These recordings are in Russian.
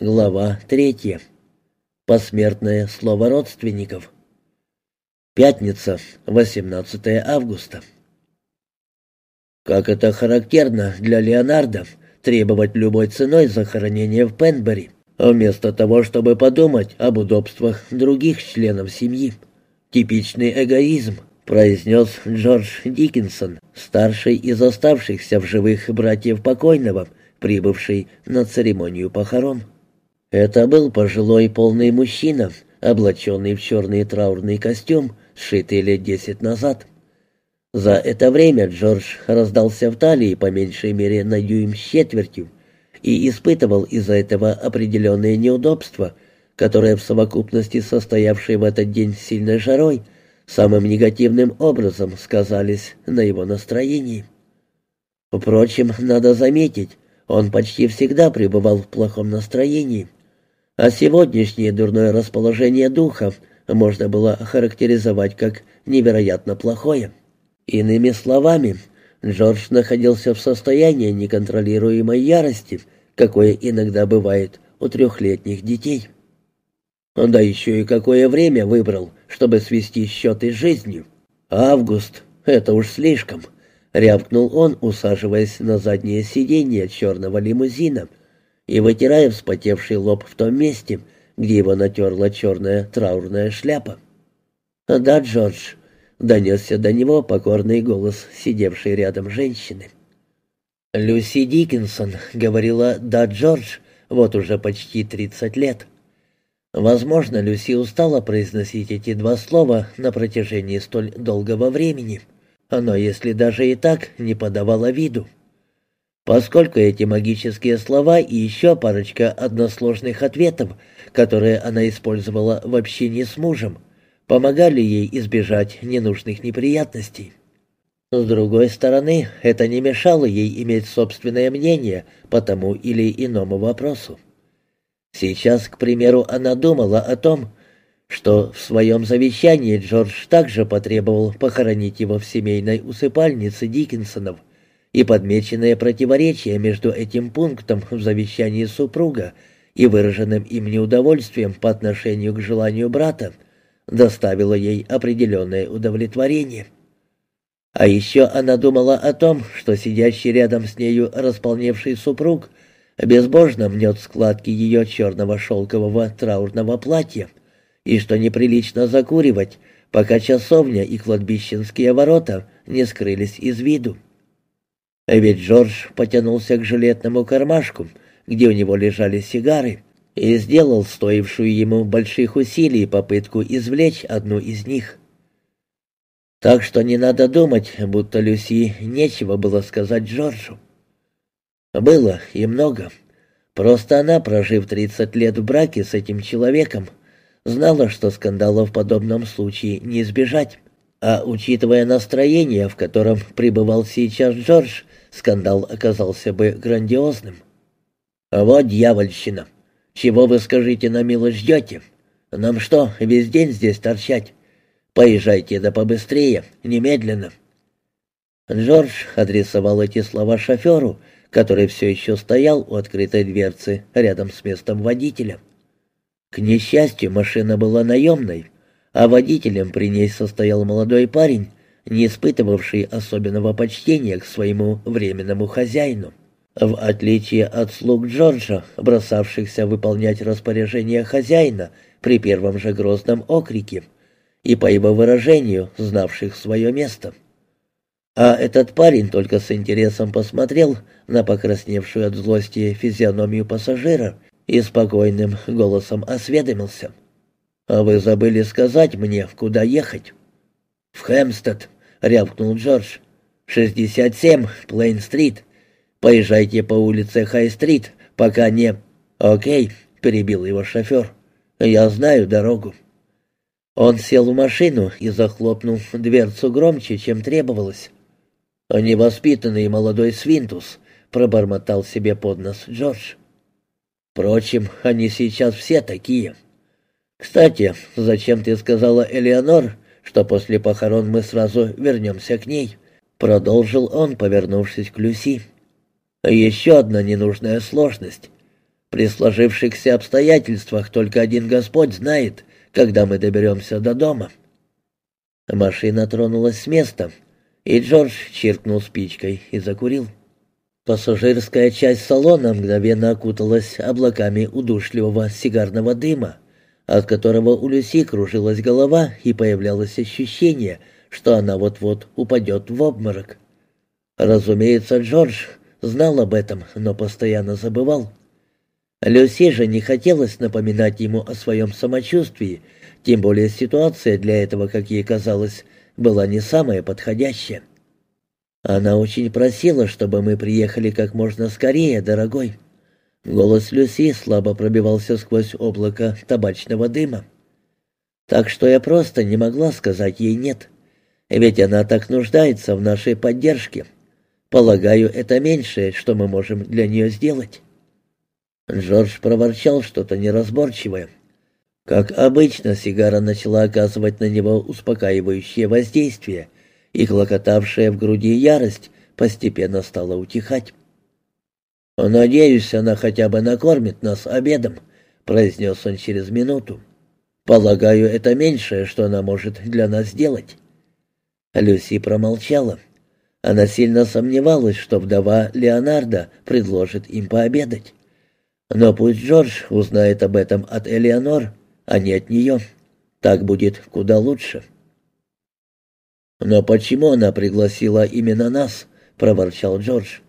Глава третья. Посмертное слово родственников. Пятница, 18 августа. Как это характерно для Леонардо требовать любой ценой захоронения в Пенбери, вместо того, чтобы подумать об удобствах других членов семьи. Типичный эгоизм, произнес Джордж Диккенсон, старший из оставшихся в живых братьев покойного, прибывший на церемонию похорон. Это был пожилой полный мужчина, облаченный в черный траурный костюм, сшитый лет десять назад. За это время Джордж раздался в талии по меньшей мере на дюйм с четвертью и испытывал из-за этого определенные неудобства, которые в совокупности состоявшие в этот день сильной жарой самым негативным образом сказались на его настроении. Впрочем, надо заметить, он почти всегда пребывал в плохом настроении — а сегодняшнее дурное расположение духа можно было охарактеризовать как невероятно плохое. Иными словами, Джордж находился в состоянии неконтролируемой ярости, какое иногда бывает у трехлетних детей. Да еще и какое время выбрал, чтобы свести счеты с жизнью. Август, это уж слишком, рявкнул он, усаживаясь на заднее сиденье черного лимузина — и вытирая вспотевший лоб в том месте, где его натерла черная траурная шляпа. «Да, Джордж», — донесся до него покорный голос сидевшей рядом женщины. «Люси Диккенсон», — говорила «Да, Джордж», вот уже почти тридцать лет. Возможно, Люси устала произносить эти два слова на протяжении столь долгого времени, но если даже и так не подавала виду. Поскольку эти магические слова и еще парочка односложных ответов, которые она использовала в общении с мужем, помогали ей избежать ненужных неприятностей. С другой стороны, это не мешало ей иметь собственное мнение по тому или иному вопросу. Сейчас, к примеру, она думала о том, что в своем завещании Джордж также потребовал похоронить его в семейной усыпальнице Диккенсонов – и подмеченное противоречие между этим пунктом в завещании супруга и выраженным им неудовольствием по отношению к желанию брата доставило ей определенное удовлетворение. А еще она думала о том, что сидящий рядом с нею располневший супруг безбожно мнет складки ее черного шелкового траурного платья, и что неприлично закуривать, пока часовня и кладбищенские ворота не скрылись из виду. А ведь Джордж потянулся к жилетному кармашку, где у него лежали сигары, и сделал стоившую ему больших усилий попытку извлечь одну из них. Так что не надо думать, будто Люси нечего было сказать Джорджу. Было и много. Просто она, прожив 30 лет в браке с этим человеком, знала, что скандала в подобном случае не избежать. А учитывая настроение, в котором пребывал сейчас Джордж, скандал оказался бы грандиозным. Вот дьявольщина. Чего вы, скажите, на милость ждете? Нам что, весь день здесь торчать? Поезжайте да побыстрее, немедленно. Джордж адресовал эти слова шоферу, который все еще стоял у открытой дверцы рядом с местом водителя. К несчастью, машина была наемной, а водителем при ней состоял молодой парень, не испытывавший особенного почтения к своему временному хозяину. В отличие от слуг Джорджа, бросавшихся выполнять распоряжения хозяина при первом же грозном окрике, и по его выражению, знавших свое место. А этот парень только с интересом посмотрел на покрасневшую от злости физиономию пассажира и спокойным голосом осведомился. «А вы забыли сказать мне, куда ехать?» «В Хэмстед», — рявкнул Джордж. «Шестьдесят семь, Плейн-стрит. Поезжайте по улице Хай-стрит, пока не...» «Окей», — перебил его шофер. «Я знаю дорогу». Он сел в машину и захлопнул дверцу громче, чем требовалось. «Невоспитанный молодой свинтус», — пробормотал себе под нос Джордж. «Впрочем, они сейчас все такие». «Кстати, зачем ты сказала Элеонор, что после похорон мы сразу вернемся к ней?» Продолжил он, повернувшись к Люси. «Еще одна ненужная сложность. При сложившихся обстоятельствах только один Господь знает, когда мы доберемся до дома». Машина тронулась с места, и Джордж чиркнул спичкой и закурил. Пассажирская часть салона мгновенно окуталась облаками удушливого сигарного дыма, от которого у Люси кружилась голова и появлялось ощущение, что она вот-вот упадет в обморок. Разумеется, Джордж знал об этом, но постоянно забывал. Люси же не хотелось напоминать ему о своем самочувствии, тем более ситуация для этого, как ей казалось, была не самая подходящая. Она очень просила, чтобы мы приехали как можно скорее, дорогой. Голос Люси слабо пробивался сквозь облако табачного дыма. Так что я просто не могла сказать ей «нет». Ведь она так нуждается в нашей поддержке. Полагаю, это меньшее, что мы можем для нее сделать. Джордж проворчал что-то неразборчивое. Как обычно, сигара начала оказывать на него успокаивающее воздействие, и клокотавшая в груди ярость постепенно стала утихать. «Надеюсь, она хотя бы накормит нас обедом», — произнес он через минуту. «Полагаю, это меньшее, что она может для нас сделать». Люси промолчала. Она сильно сомневалась, что вдова Леонардо предложит им пообедать. Но пусть Джордж узнает об этом от Элеонор, а не от нее. Так будет куда лучше. «Но почему она пригласила именно нас?» — проворчал Джордж.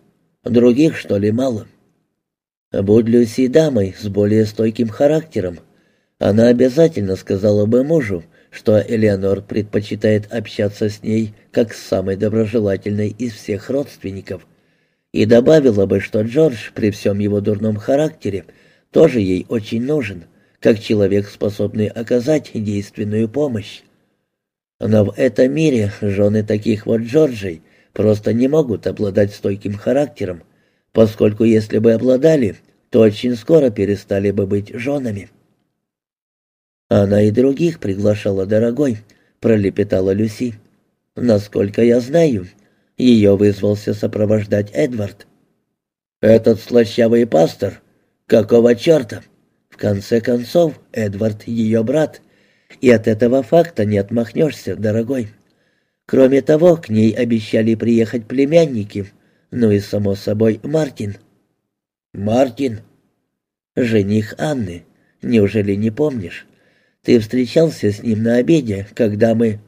«Других, что ли, мало?» «Будь Люси дамой с более стойким характером, она обязательно сказала бы мужу, что Элеонор предпочитает общаться с ней как с самой доброжелательной из всех родственников, и добавила бы, что Джордж при всем его дурном характере тоже ей очень нужен, как человек, способный оказать действенную помощь. Но в этом мире жены таких вот Джорджей просто не могут обладать стойким характером, поскольку если бы обладали, то очень скоро перестали бы быть женами. «Она и других приглашала, дорогой», — пролепетала Люси. «Насколько я знаю, ее вызвался сопровождать Эдвард». «Этот слащавый пастор? Какого черта?» В конце концов, Эдвард — ее брат, и от этого факта не отмахнешься, дорогой. Кроме того, к ней обещали приехать племянники, ну и, само собой, Мартин. Мартин? Жених Анны. Неужели не помнишь? Ты встречался с ним на обеде, когда мы...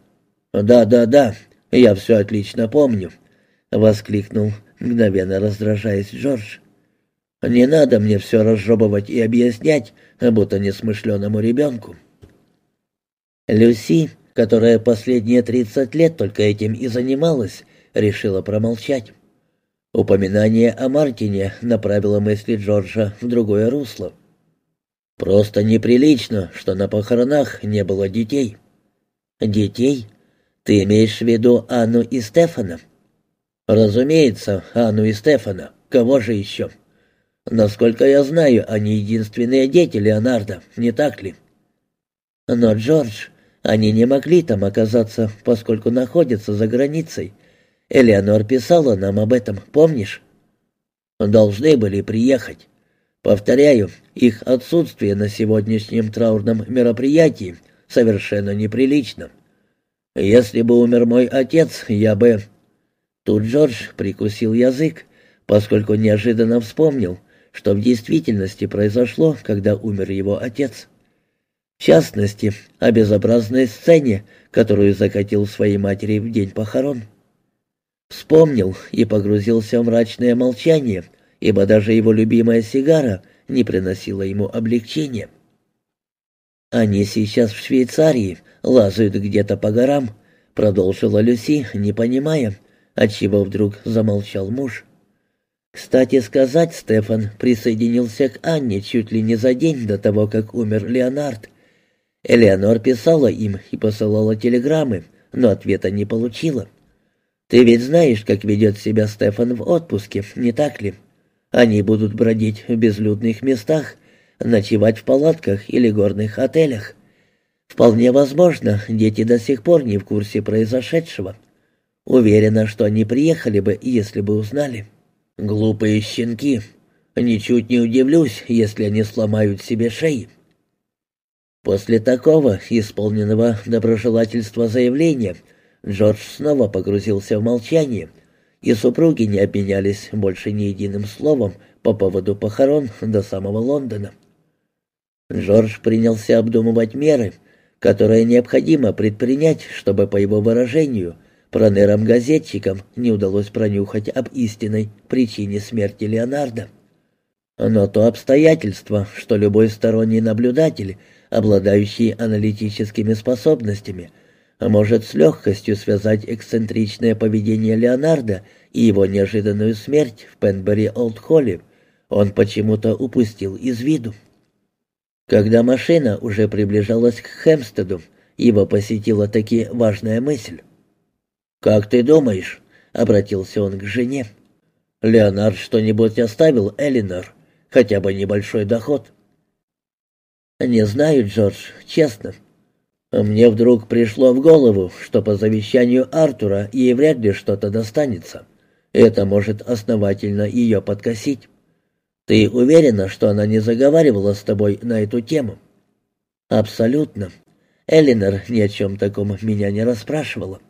«Да-да-да, я все отлично помню», — воскликнул, мгновенно раздражаясь Джордж. «Не надо мне все разжевывать и объяснять, будто несмышленому ребенку». Люси, которая последние тридцать лет только этим и занималась, решила промолчать. Упоминание о Мартине направило мысли Джорджа в другое русло. «Просто неприлично, что на похоронах не было детей». «Детей? Ты имеешь в виду Анну и Стефана?» «Разумеется, Анну и Стефана. Кого же еще?» «Насколько я знаю, они единственные дети Леонардо, не так ли?» «Но, Джордж, они не могли там оказаться, поскольку находятся за границей. Элеонор писала нам об этом, помнишь? Должны были приехать. Повторяю, их отсутствие на сегодняшнем траурном мероприятии совершенно неприлично. Если бы умер мой отец, я бы... Тут Джордж прикусил язык, поскольку неожиданно вспомнил, что в действительности произошло, когда умер его отец. В частности, о безобразной сцене, которую закатил своей матери в день похорон. Вспомнил и погрузился в мрачное молчание, ибо даже его любимая сигара не приносила ему облегчения. «Они сейчас в Швейцарии, лазают где-то по горам», — продолжила Люси, не понимая, отчего вдруг замолчал муж. Кстати сказать, Стефан присоединился к Анне чуть ли не за день до того, как умер Леонард, Элеонор писала им и посылала телеграммы, но ответа не получила. «Ты ведь знаешь, как ведет себя Стефан в отпуске, не так ли? Они будут бродить в безлюдных местах, ночевать в палатках или горных отелях. Вполне возможно, дети до сих пор не в курсе произошедшего. Уверена, что они приехали бы, если бы узнали». «Глупые щенки. Ничуть не удивлюсь, если они сломают себе шеи. После такого исполненного доброжелательства заявления Джордж снова погрузился в молчание, и супруги не обменялись больше ни единым словом по поводу похорон до самого Лондона. Джордж принялся обдумывать меры, которые необходимо предпринять, чтобы, по его выражению, пронерам-газетчикам не удалось пронюхать об истинной причине смерти Леонардо. Но то обстоятельство, что любой сторонний наблюдатель, обладающий аналитическими способностями, может с легкостью связать эксцентричное поведение Леонардо и его неожиданную смерть в Пенбери-Олд-Холле, он почему-то упустил из виду. Когда машина уже приближалась к Хемстеду, его посетила таки важная мысль. «Как ты думаешь?» — обратился он к жене. «Леонард что-нибудь оставил Элинор?» хотя бы небольшой доход. Не знаю, Джордж, честно. Мне вдруг пришло в голову, что по завещанию Артура ей вряд ли что-то достанется. Это может основательно ее подкосить. Ты уверена, что она не заговаривала с тобой на эту тему? Абсолютно. Элинор ни о чем таком меня не расспрашивала.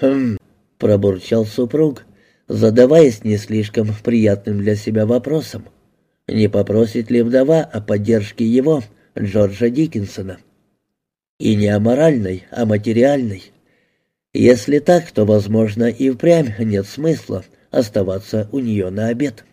Хм, пробурчал супруг, задаваясь не слишком приятным для себя вопросом. Не попросит ли вдова о поддержке его, Джорджа Диккенсона? И не о а материальной. Если так, то, возможно, и впрямь нет смысла оставаться у нее на обед.